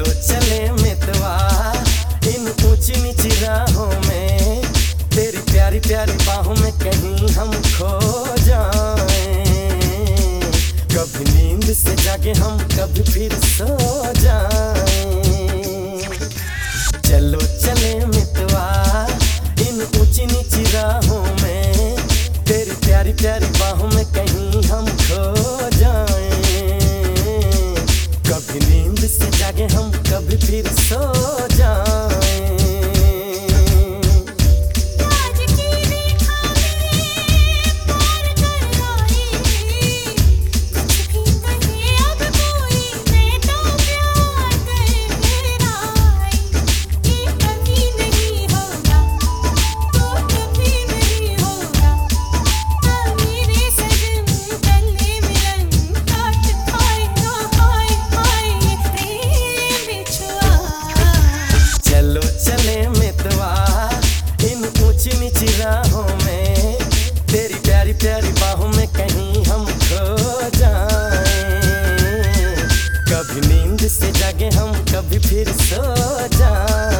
चलो चले मितवा। इन ऊँची नीची राहों में तेरी प्यारी प्यारी बाहों में कहीं हम खो जाए। कभी नींद से जागे हम, कभी फिर सो जाए। चलो चले मितवा। इन ऊँची नीची राहों में तेरी प्यारी प्यारी बची राहों में, तेरी प्यारी प्यारी बाहों में कहीं हम खो जाएँ। कभी नींद से जागे हम, कभी फिर सो जाएँ।